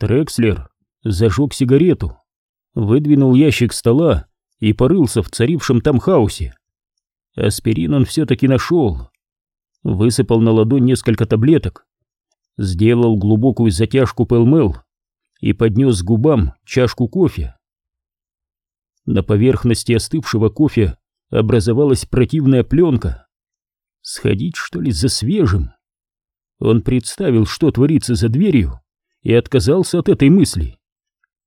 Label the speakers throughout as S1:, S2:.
S1: Трекслер зажег сигарету, выдвинул ящик стола и порылся в царившем там хаосе. Аспирин он все-таки нашел. Высыпал на ладонь несколько таблеток, сделал глубокую затяжку пэлмэл и поднес к губам чашку кофе. На поверхности остывшего кофе образовалась противная пленка. Сходить, что ли, за свежим? Он представил, что творится за дверью, и отказался от этой мысли.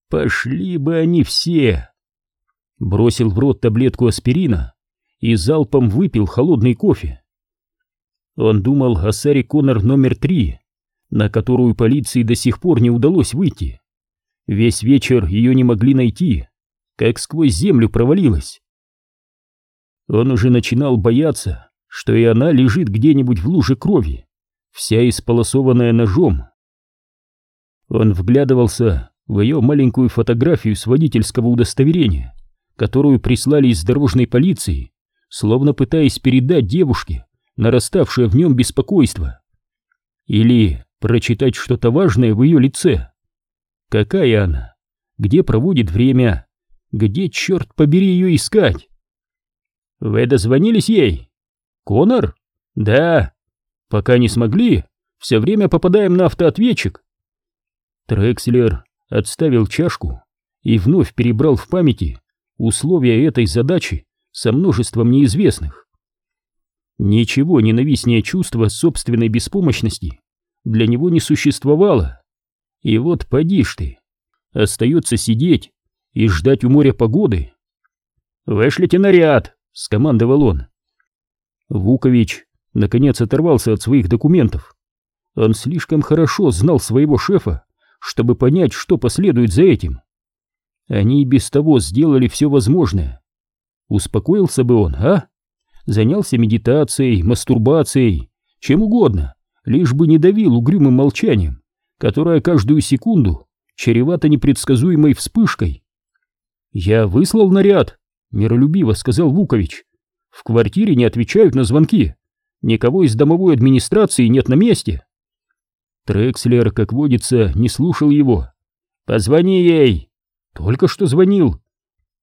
S1: Пошли бы они все! Бросил в рот таблетку аспирина и залпом выпил холодный кофе. Он думал о Саре Коннор номер три, на которую полиции до сих пор не удалось выйти. Весь вечер ее не могли найти, как сквозь землю провалилась. Он уже начинал бояться, что и она лежит где-нибудь в луже крови, вся исполосованная ножом. Он вглядывался в ее маленькую фотографию с водительского удостоверения, которую прислали из дорожной полиции, словно пытаясь передать девушке нараставшее в нем беспокойство. Или прочитать что-то важное в ее лице. Какая она? Где проводит время? Где, черт побери, ее искать? Вы дозвонились ей? Конор? Да. Пока не смогли, все время попадаем на автоответчик. Трекслер отставил чашку и вновь перебрал в памяти условия этой задачи со множеством неизвестных. Ничего ненавистнее чувства собственной беспомощности для него не существовало. И вот поди ж ты, остается сидеть и ждать у моря погоды. «Вышлите наряд!» — скомандовал он. Вукович наконец оторвался от своих документов. Он слишком хорошо знал своего шефа, чтобы понять, что последует за этим. Они и без того сделали все возможное. Успокоился бы он, а? Занялся медитацией, мастурбацией, чем угодно, лишь бы не давил угрюмым молчанием, которое каждую секунду чревато непредсказуемой вспышкой. «Я выслал наряд», — миролюбиво сказал Вукович. «В квартире не отвечают на звонки. Никого из домовой администрации нет на месте». Трекслер, как водится, не слушал его. «Позвони ей!» «Только что звонил».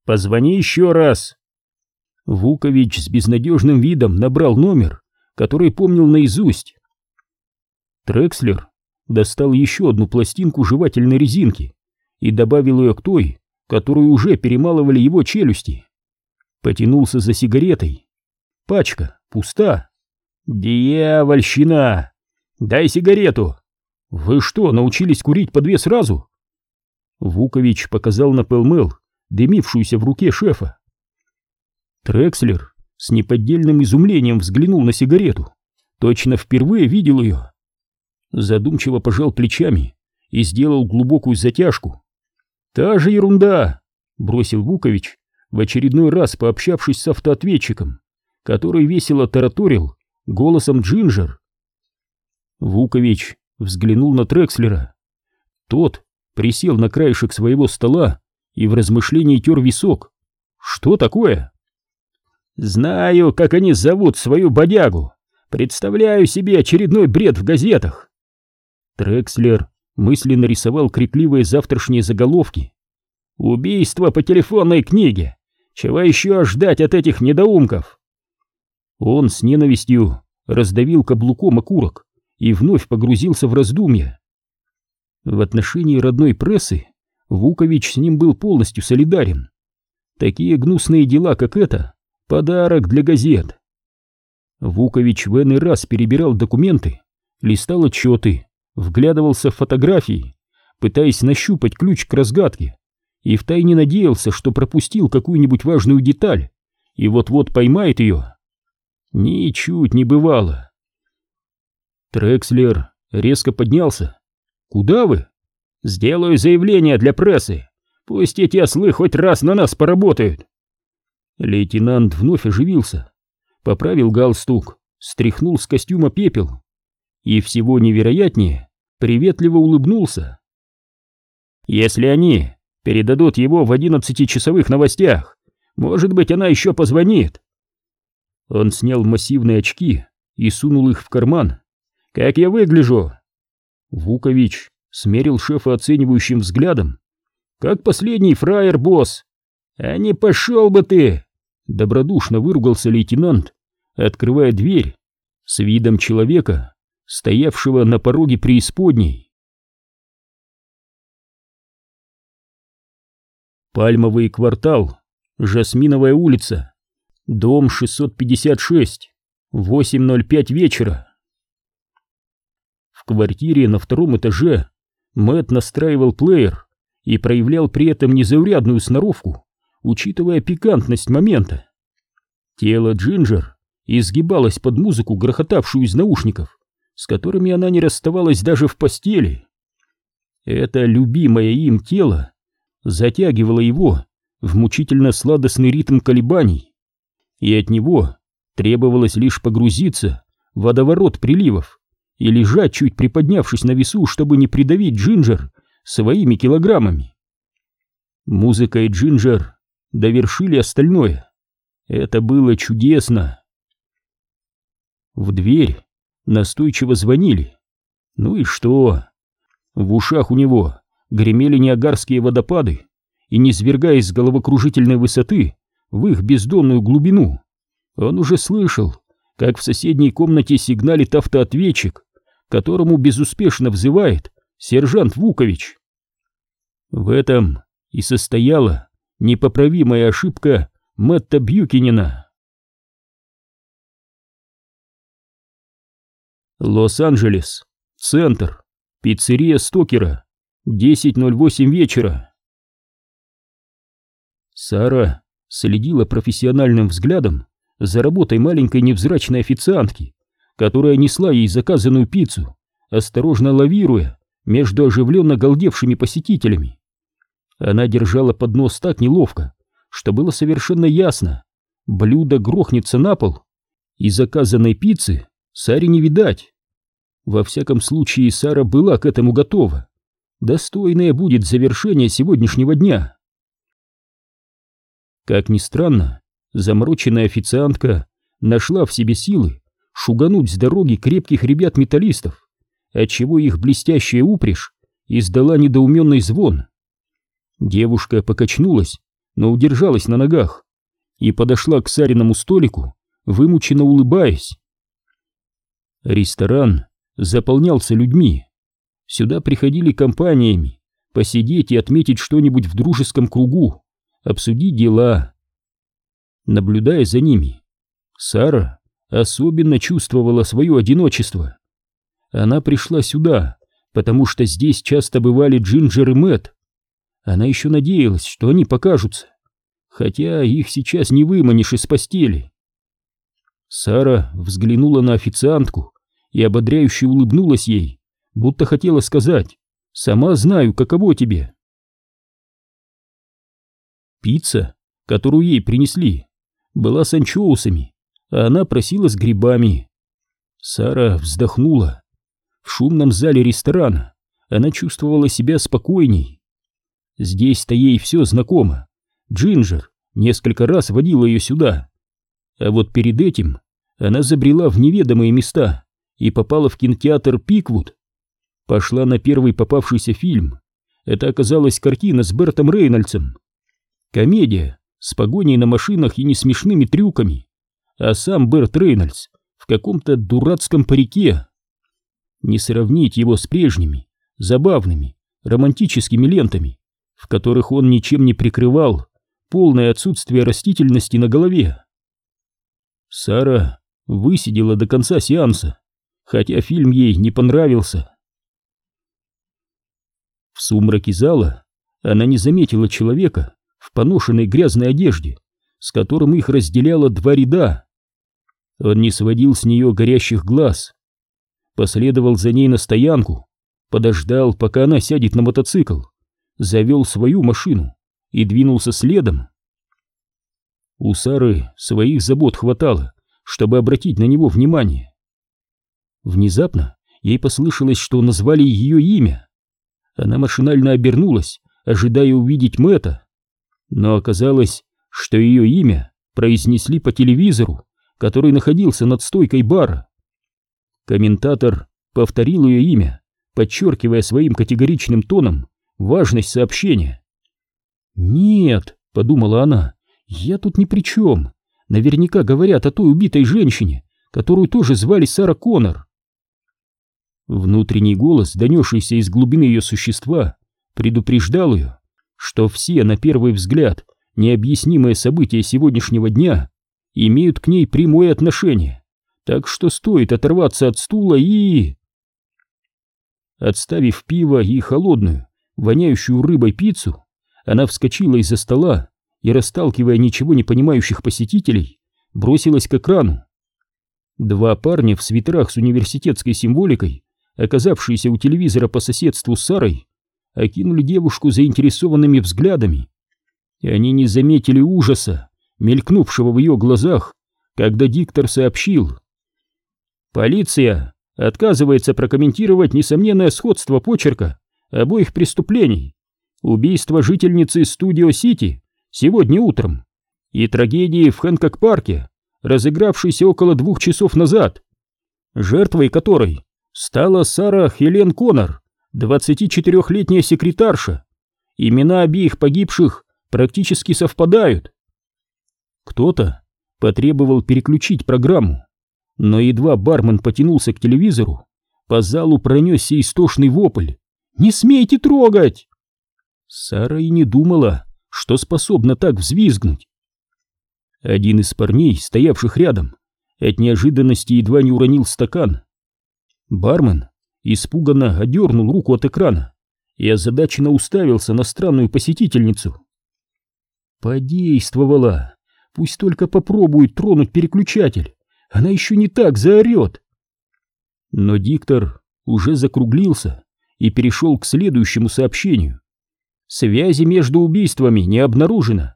S1: «Позвони еще раз!» Вукович с безнадежным видом набрал номер, который помнил наизусть. Трекслер достал еще одну пластинку жевательной резинки и добавил ее к той, которую уже перемалывали его челюсти. Потянулся за сигаретой. Пачка пуста. «Дьявольщина! Дай сигарету!» «Вы что, научились курить по две сразу?» Вукович показал на пэлмэл, дымившуюся в руке шефа. Трекслер с неподдельным изумлением взглянул на сигарету. Точно впервые видел ее. Задумчиво пожал плечами и сделал глубокую затяжку. «Та же ерунда!» — бросил Вукович, в очередной раз пообщавшись с автоответчиком, который весело тараторил голосом Джинджер. Вукович взглянул на Трекслера. Тот присел на краешек своего стола и в размышлении тер висок. «Что такое?» «Знаю, как они зовут свою бодягу. Представляю себе очередной бред в газетах». Трекслер мысленно рисовал крикливые завтрашние заголовки. «Убийство по телефонной книге! Чего еще ждать от этих недоумков?» Он с ненавистью раздавил каблуком окурок и вновь погрузился в раздумья. В отношении родной прессы Вукович с ним был полностью солидарен. Такие гнусные дела, как это, подарок для газет. Вукович в иной раз перебирал документы, листал отчеты, вглядывался в фотографии, пытаясь нащупать ключ к разгадке, и втайне надеялся, что пропустил какую-нибудь важную деталь и вот-вот поймает ее. Ничуть не бывало. Трекслер резко поднялся. «Куда вы?» «Сделаю заявление для прессы. Пусть эти ослы хоть раз на нас поработают». Лейтенант вновь оживился, поправил галстук, стряхнул с костюма пепел и всего невероятнее приветливо улыбнулся. «Если они передадут его в одиннадцатичасовых новостях, может быть, она еще позвонит». Он снял массивные очки и сунул их в карман. «Как я выгляжу?» Вукович смерил шефа оценивающим взглядом. «Как последний фраер, босс!» «А не пошел бы ты!» Добродушно выругался лейтенант, открывая дверь с видом человека, стоявшего на пороге преисподней. Пальмовый квартал, Жасминовая улица, дом 656, 8.05 вечера. В квартире на втором этаже Мэтт настраивал плеер и проявлял при этом незаурядную сноровку, учитывая пикантность момента. Тело Джинджер изгибалось под музыку, грохотавшую из наушников, с которыми она не расставалась даже в постели. Это любимое им тело затягивало его в мучительно сладостный ритм колебаний, и от него требовалось лишь погрузиться в водоворот приливов и лежать, чуть приподнявшись на весу, чтобы не придавить Джинджер своими килограммами. Музыка и Джинджер довершили остальное. Это было чудесно. В дверь настойчиво звонили. Ну и что? В ушах у него гремели ниагарские водопады, и, не свергаясь с головокружительной высоты в их бездонную глубину, он уже слышал, как в соседней комнате сигналит автоответчик, которому безуспешно взывает сержант Вукович. В этом и состояла непоправимая ошибка Мэтта Бьюкинина. Лос-Анджелес, центр, пиццерия Стокера, 10.08 вечера. Сара следила профессиональным взглядом за работой маленькой невзрачной официантки, которая несла ей заказанную пиццу, осторожно лавируя между оживленно галдевшими посетителями. Она держала поднос так неловко, что было совершенно ясно. Блюдо грохнется на пол, и заказанной пиццы Саре не видать. Во всяком случае, Сара была к этому готова. Достойное будет завершение сегодняшнего дня. Как ни странно, замороченная официантка нашла в себе силы шугануть с дороги крепких ребят-металлистов, отчего их блестящая упряжь издала недоуменный звон. Девушка покачнулась, но удержалась на ногах и подошла к Сариному столику, вымученно улыбаясь. Ресторан заполнялся людьми. Сюда приходили компаниями, посидеть и отметить что-нибудь в дружеском кругу, обсудить дела. Наблюдая за ними, Сара особенно чувствовала свое одиночество. Она пришла сюда, потому что здесь часто бывали Джинджер и Мэтт. Она еще надеялась, что они покажутся, хотя их сейчас не выманишь из постели. Сара взглянула на официантку и ободряюще улыбнулась ей, будто хотела сказать «Сама знаю, каково тебе». Пицца, которую ей принесли, была с анчоусами, а она просила с грибами. Сара вздохнула. В шумном зале ресторана она чувствовала себя спокойней. Здесь-то ей все знакомо. Джинджер несколько раз водила ее сюда. А вот перед этим она забрела в неведомые места и попала в кинотеатр «Пиквуд». Пошла на первый попавшийся фильм. Это оказалась картина с Бертом Рейнольдсом. Комедия с погоней на машинах и несмешными трюками а сам Берт Рейнольдс в каком-то дурацком парике. Не сравнить его с прежними, забавными, романтическими лентами, в которых он ничем не прикрывал полное отсутствие растительности на голове. Сара высидела до конца сеанса, хотя фильм ей не понравился. В сумраке зала она не заметила человека в поношенной грязной одежде, с которым их разделяло два ряда. Он не сводил с нее горящих глаз. Последовал за ней на стоянку, подождал, пока она сядет на мотоцикл, завел свою машину и двинулся следом. У Сары своих забот хватало, чтобы обратить на него внимание. Внезапно ей послышалось, что назвали ее имя. Она машинально обернулась, ожидая увидеть Мэтта, но оказалось, что ее имя произнесли по телевизору который находился над стойкой бара. Комментатор повторил ее имя, подчеркивая своим категоричным тоном важность сообщения. «Нет», — подумала она, — «я тут ни при чем. Наверняка говорят о той убитой женщине, которую тоже звали Сара Коннор». Внутренний голос, донесшийся из глубины ее существа, предупреждал ее, что все, на первый взгляд, необъяснимые события сегодняшнего дня имеют к ней прямое отношение, так что стоит оторваться от стула и... Отставив пиво и холодную, воняющую рыбой пиццу, она вскочила из-за стола и, расталкивая ничего не понимающих посетителей, бросилась к экрану. Два парня в свитерах с университетской символикой, оказавшиеся у телевизора по соседству с Сарой, окинули девушку заинтересованными взглядами, и они не заметили ужаса, мелькнувшего в ее глазах, когда диктор сообщил. «Полиция отказывается прокомментировать несомненное сходство почерка обоих преступлений. Убийство жительницы Студио-Сити сегодня утром и трагедии в Хэнкок-парке, разыгравшейся около двух часов назад, жертвой которой стала Сара Хелен Коннор, 24-летняя секретарша. Имена обеих погибших практически совпадают. Кто-то потребовал переключить программу, но едва бармен потянулся к телевизору, по залу пронесся истошный вопль. «Не смейте трогать!» Сара и не думала, что способна так взвизгнуть. Один из парней, стоявших рядом, от неожиданности едва не уронил стакан. Бармен испуганно одернул руку от экрана и озадаченно уставился на странную посетительницу. Подействовала. Пусть только попробует тронуть переключатель. Она еще не так заорет. Но диктор уже закруглился и перешел к следующему сообщению. Связи между убийствами не обнаружено.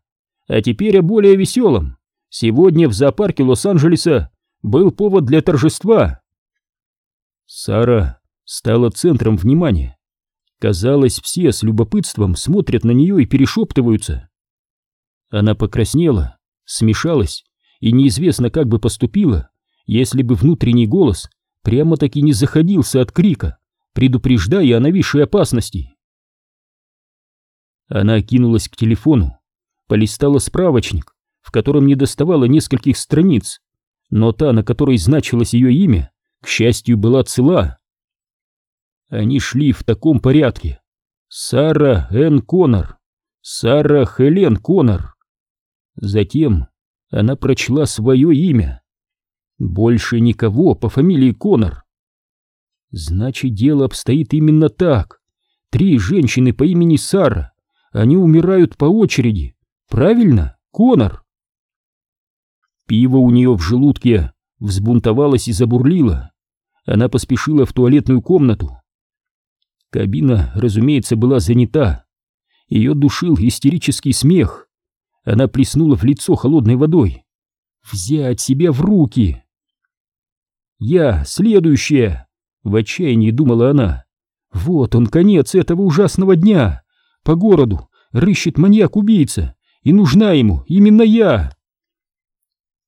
S1: А теперь о более веселом. Сегодня в зоопарке Лос-Анджелеса был повод для торжества. Сара стала центром внимания. Казалось, все с любопытством смотрят на нее и перешептываются. Она покраснела, смешалась и неизвестно, как бы поступила, если бы внутренний голос прямо-таки не заходился от крика, предупреждая о нависшей опасности. Она кинулась к телефону, полистала справочник, в котором не доставало нескольких страниц, но та, на которой значилось ее имя, к счастью, была цела. Они шли в таком порядке. Сара Н. Коннор, Сара Хелен Коннор. Затем она прочла свое имя. Больше никого по фамилии Коннор. Значит, дело обстоит именно так. Три женщины по имени Сара они умирают по очереди. Правильно, Конор? Пиво у нее в желудке взбунтовалось и забурлило. Она поспешила в туалетную комнату. Кабина, разумеется, была занята. Ее душил истерический смех. Она плеснула в лицо холодной водой. «Взять себя в руки!» «Я, следующая!» — в отчаянии думала она. «Вот он, конец этого ужасного дня!» По городу рыщет маньяк-убийца, и нужна ему именно я.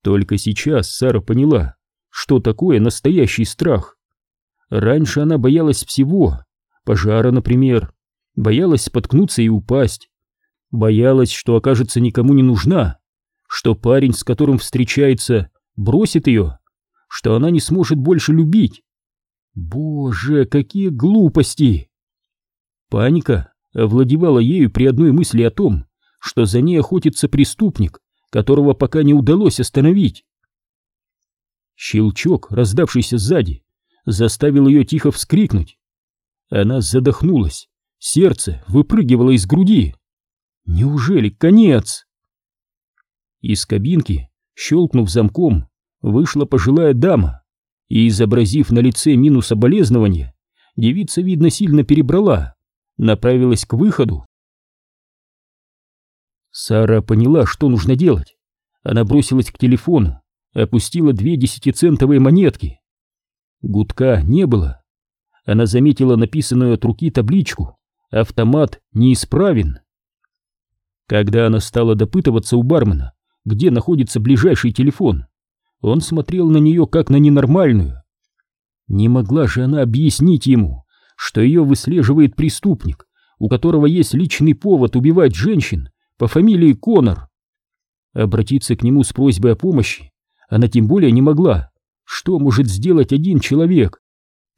S1: Только сейчас Сара поняла, что такое настоящий страх. Раньше она боялась всего, пожара, например, боялась споткнуться и упасть, боялась, что окажется никому не нужна, что парень, с которым встречается, бросит ее, что она не сможет больше любить. Боже, какие глупости! Паника овладевала ею при одной мысли о том, что за ней охотится преступник, которого пока не удалось остановить. Щелчок, раздавшийся сзади, заставил ее тихо вскрикнуть. Она задохнулась, сердце выпрыгивало из груди. Неужели конец? Из кабинки, щелкнув замком, вышла пожилая дама и, изобразив на лице мину соболезнования, девица, видно, сильно перебрала направилась к выходу. Сара поняла, что нужно делать. Она бросилась к телефону, опустила две десятицентовые монетки. Гудка не было. Она заметила написанную от руки табличку «Автомат неисправен». Когда она стала допытываться у бармена, где находится ближайший телефон, он смотрел на нее как на ненормальную. Не могла же она объяснить ему, что ее выслеживает преступник, у которого есть личный повод убивать женщин по фамилии Конор. Обратиться к нему с просьбой о помощи она тем более не могла. Что может сделать один человек,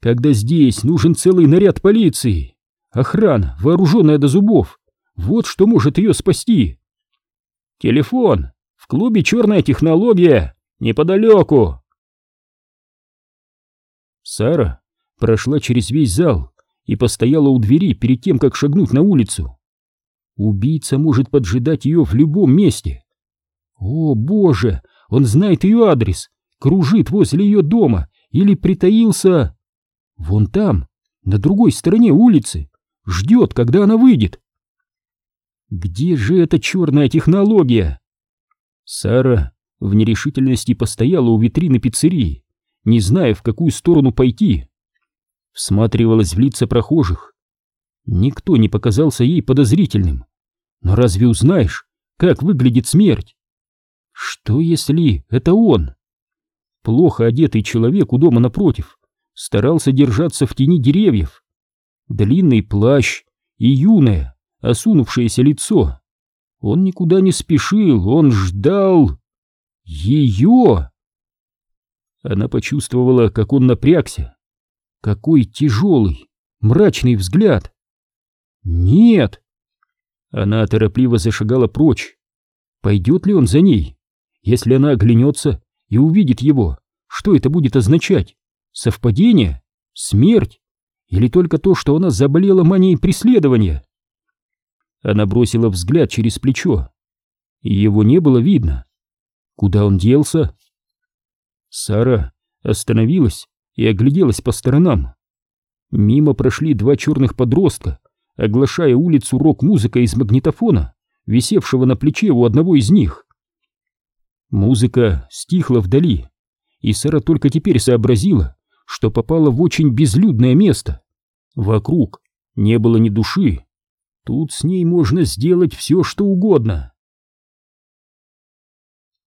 S1: когда здесь нужен целый наряд полиции? Охрана, вооруженная до зубов. Вот что может ее спасти. Телефон. В клубе «Черная технология». Неподалеку. Сара прошла через весь зал и постояла у двери перед тем, как шагнуть на улицу. Убийца может поджидать ее в любом месте. О, боже, он знает ее адрес, кружит возле ее дома или притаился... Вон там, на другой стороне улицы, ждет, когда она выйдет. Где же эта черная технология? Сара в нерешительности постояла у витрины пиццерии, не зная, в какую сторону пойти. Всматривалась в лица прохожих. Никто не показался ей подозрительным. Но разве узнаешь, как выглядит смерть? Что если это он? Плохо одетый человек у дома напротив старался держаться в тени деревьев. Длинный плащ и юное, осунувшееся лицо. Он никуда не спешил, он ждал... ее! Она почувствовала, как он напрягся. Какой тяжелый, мрачный взгляд. Нет! Она торопливо зашагала прочь. Пойдет ли он за ней? Если она оглянется и увидит его, что это будет означать? Совпадение? Смерть? Или только то, что она заболела манией преследования? Она бросила взгляд через плечо. Его не было видно. Куда он делся? Сара остановилась и огляделась по сторонам. Мимо прошли два черных подростка, оглашая улицу рок-музыкой из магнитофона, висевшего на плече у одного из них. Музыка стихла вдали, и Сара только теперь сообразила, что попала в очень безлюдное место. Вокруг не было ни души. Тут с ней можно сделать все, что угодно.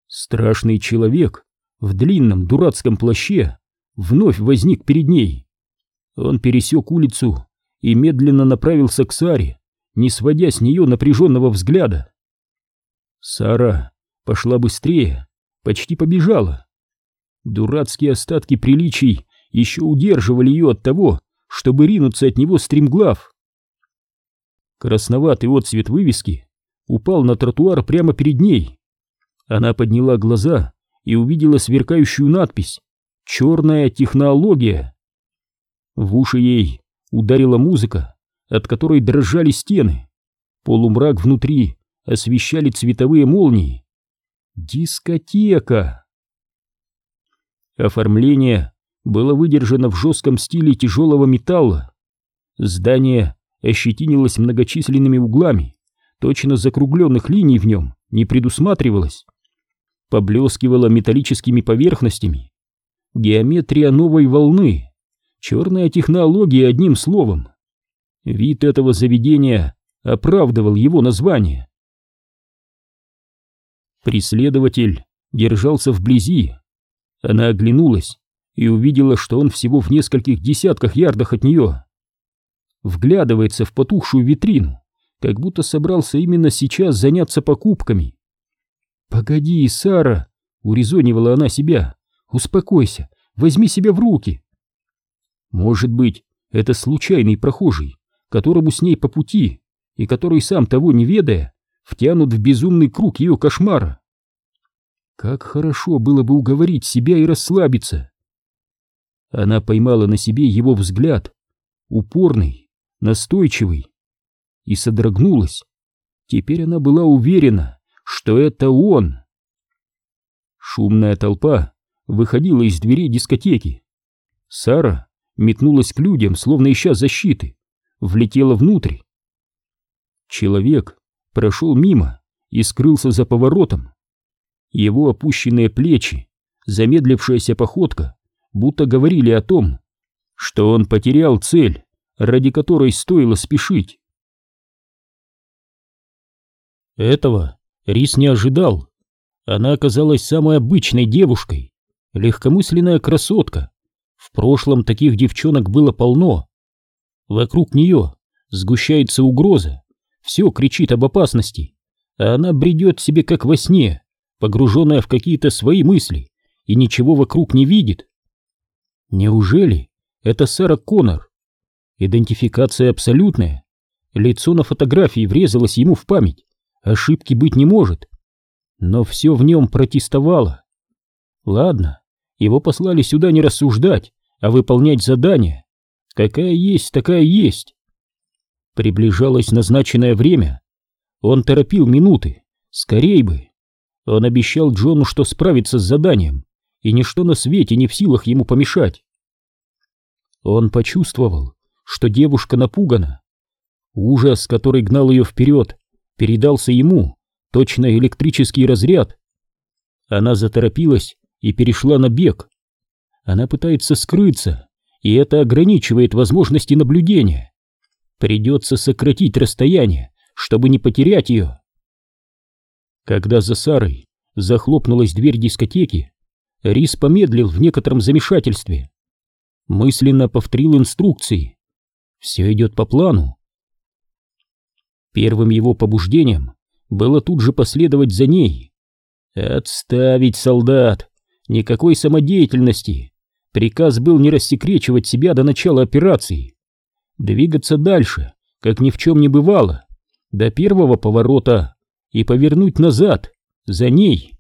S1: Страшный человек в длинном дурацком плаще вновь возник перед ней. Он пересек улицу и медленно направился к Саре, не сводя с нее напряженного взгляда. Сара пошла быстрее, почти побежала. Дурацкие остатки приличий еще удерживали ее от того, чтобы ринуться от него стремглав. Красноватый отцвет вывески упал на тротуар прямо перед ней. Она подняла глаза и увидела сверкающую надпись «Черная технология». В уши ей ударила музыка, от которой дрожали стены. Полумрак внутри освещали цветовые молнии. Дискотека! Оформление было выдержано в жестком стиле тяжелого металла. Здание ощетинилось многочисленными углами, точно закругленных линий в нем не предусматривалось. Поблескивало металлическими поверхностями. Геометрия новой волны. Черная технология одним словом. Вид этого заведения оправдывал его название. Преследователь держался вблизи. Она оглянулась и увидела, что он всего в нескольких десятках ярдах от нее. Вглядывается в потухшую витрину, как будто собрался именно сейчас заняться покупками. «Погоди, Сара!» — урезонивала она себя. «Успокойся, возьми себя в руки!» Может быть, это случайный прохожий, которому с ней по пути, и который, сам того не ведая, втянут в безумный круг ее кошмара. Как хорошо было бы уговорить себя и расслабиться. Она поймала на себе его взгляд, упорный, настойчивый, и содрогнулась. Теперь она была уверена, что это он. Шумная толпа выходила из дверей дискотеки. Сара метнулась к людям, словно ища защиты, влетела внутрь. Человек прошел мимо и скрылся за поворотом. Его опущенные плечи, замедлившаяся походка, будто говорили о том, что он потерял цель, ради которой стоило спешить. Этого Рис не ожидал. Она оказалась самой обычной девушкой, легкомысленная красотка. В прошлом таких девчонок было полно. Вокруг нее сгущается угроза, все кричит об опасности, а она бредет себе как во сне, погруженная в какие-то свои мысли, и ничего вокруг не видит. Неужели это Сара Коннор? Идентификация абсолютная. Лицо на фотографии врезалось ему в память. Ошибки быть не может. Но все в нем протестовало. Ладно, его послали сюда не рассуждать, а выполнять задание. Какая есть, такая есть. Приближалось назначенное время. Он торопил минуты. Скорей бы. Он обещал Джону, что справится с заданием, и ничто на свете не в силах ему помешать. Он почувствовал, что девушка напугана. Ужас, который гнал ее вперед, передался ему, точно электрический разряд. Она заторопилась и перешла на бег. Она пытается скрыться, и это ограничивает возможности наблюдения. Придется сократить расстояние, чтобы не потерять ее. Когда за Сарой захлопнулась дверь дискотеки, Рис помедлил в некотором замешательстве. Мысленно повторил инструкции. Все идет по плану. Первым его побуждением было тут же последовать за ней. Отставить солдат! Никакой самодеятельности! Приказ был не рассекречивать себя до начала операции. Двигаться дальше, как ни в чем не бывало, до первого поворота и повернуть назад, за ней.